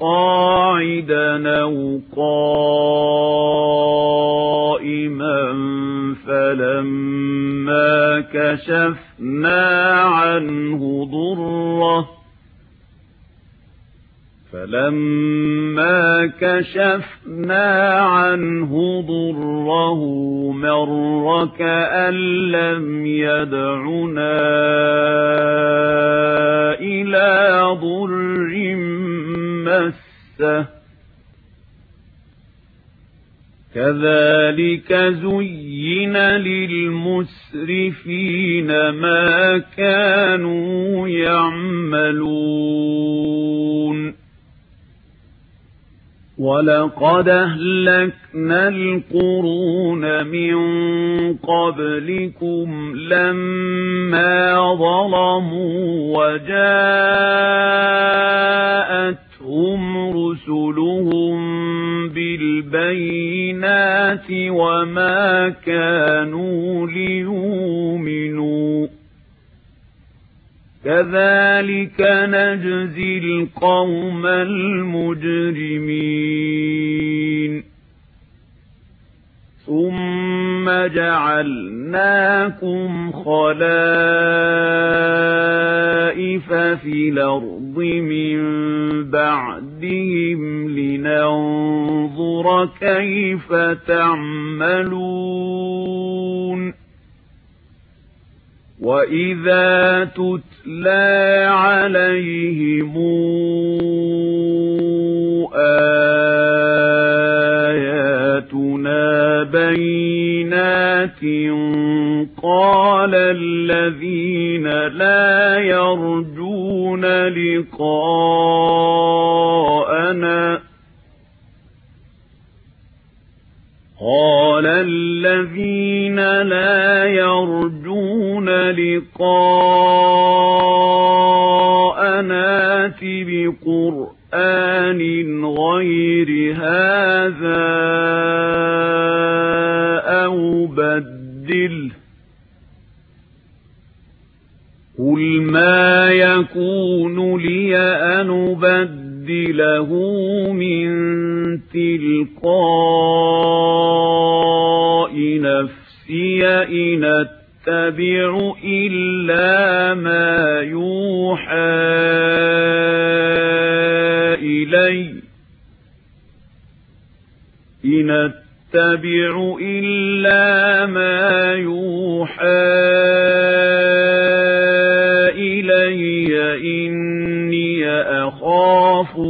قاعدا أو قائما فلما كشفنا عنه ضره فَلَمَّا كَشَفْنَا عَنْهُ ضُرَّهُ مَرَّ كَأَن لَّمْ يَدْعُنَا إِلَىٰ ضُرٍّ كذلك زين للمسرفين ما كانوا يعملون. ولقد أهلكنا القرون من قبلكم لما ظلموا وجاءت جاءتهم رسلهم بالبينات وما كانوا ليؤمنوا. كذلك نجزي القوم المجرمين. ثُمَّ جَعَلْنَاكُمْ خَلَائِفَ فِي الْأَرْضِ مِنْ بَعْدِهِمْ لِنَنْظُرَ كَيْفَ تَعْمَلُونَ وَإِذَا تُتْلَى عَلَيْهِمْ آيات جئنا بينات قال الذين لا يرجون لقاءنا قال الذين لا يرجون لقاءنا بقرآن غير هذا يُبْدِلَهُ مِن تِلْقَاءِ نفسي إِنْ أَتَّبِعُ إِلَّا مَا يُوحَى إِلَيَّ إِنْ أَتَّبِعُ إِلَّا مَا يُوحَى إلي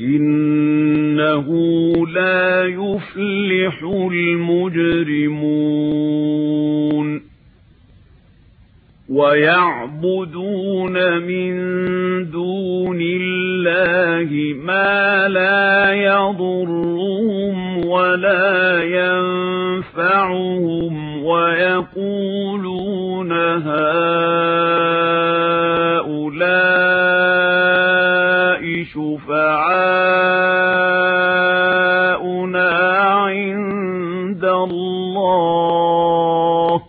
إِنَّهُ لَا يُفْلِحُ الْمُجْرِمُونَ وَيَعْبُدُونَ مِن دُونِ اللَّهِ مَا لَا يَضُرُّهُمْ وَلَا يَنفَعُهُمْ وَيَقُولُونَ هَٰذَا شفعاؤنا عند الله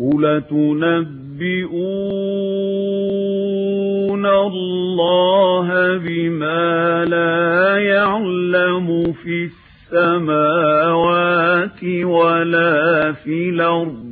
قل تنبئون الله بما لا يعلم في السماوات ولا في الأرض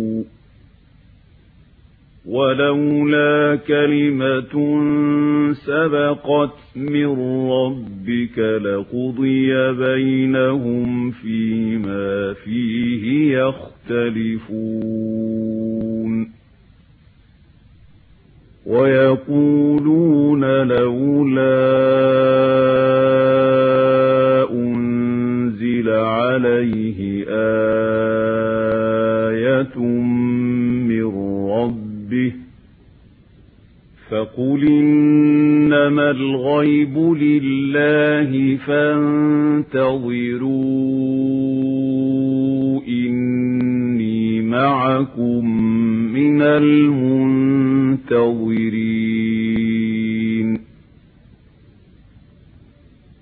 كلمة سَبَقَتْ مِنْ رَبِّكَ لَقُضِيَ بَيْنَهُمْ فِيمَا فِيهِ يَخْتَلِفُونَ. وَيَقُولُونَ لَوْلَا أُنْزِلَ عَلَيْهِ آيَةٌ فَقُلْ إِنَّمَا الْغَيْبُ لِلَّهِ فَانْتَظِرُوا إِنِّي مَعَكُمْ مِنَ الْمُنْتَظِرِينَ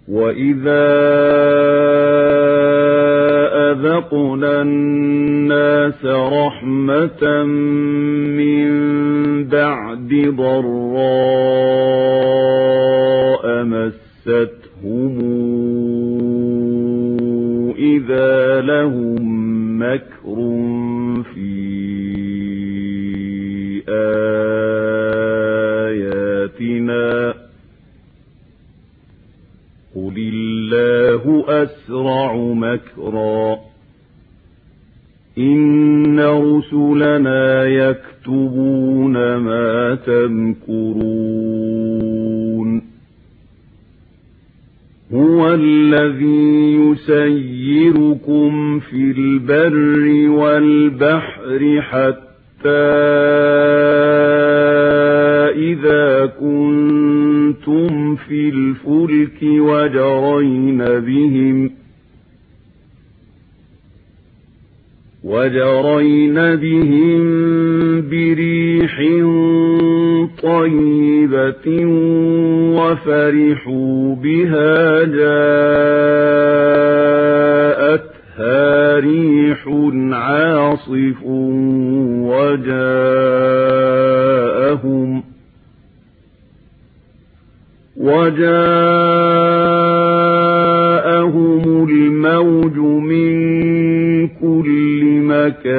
وَإِذَا أَذَقْنَا النَّاسَ رَحْمَةً بضراء مستهم إذا لهم هو الذي يسيركم في البر والبحر حتى إذا كنتم في الفلك وجرين بهم وجرين بهم بريح طيبة وفرحوا بها جاءتها ريح عاصف وجاءهم وجاءهم الموج من كل مكان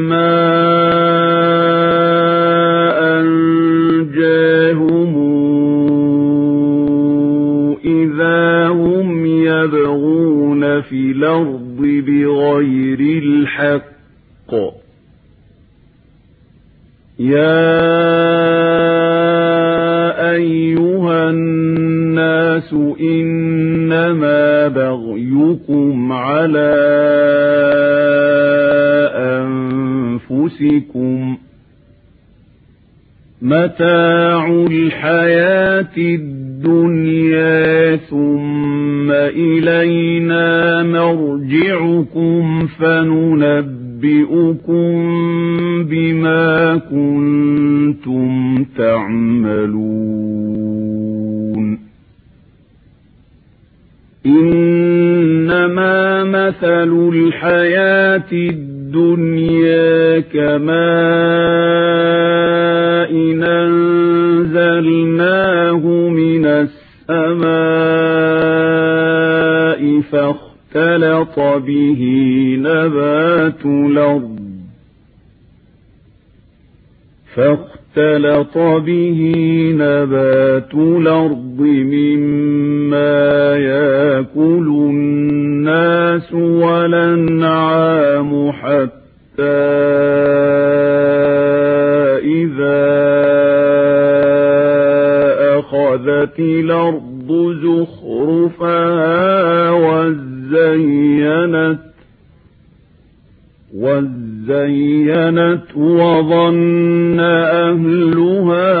في الأرض بغير الحق. يا أيها الناس إنما بغيكم على أنفسكم متاع الحياة الدنيا الدنيا ثم إلينا مرجعكم فننبئكم بما كنتم تعملون. إنما مثل الحياة الدنيا كما أحاط به نبات الأرض فاختلط به نبات الأرض مما يأكل الناس والأنعام حتى اتخذت الأرض زخرفها وزينت وزينت وظن أهلها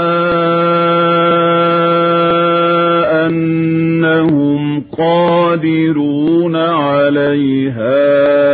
أنهم قادرون عليها.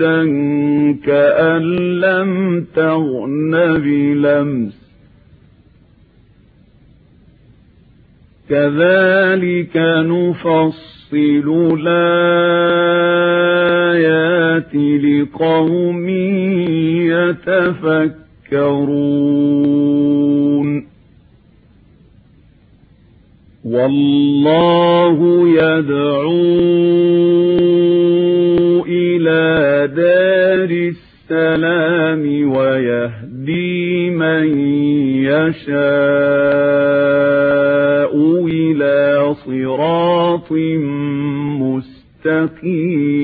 قاعدا كأن لم تغن بلمس كذلك نفصل الآيات لقوم يتفكرون والله يدعو إلى دار السلام ويهدي من يشاء إلى صراط مستقيم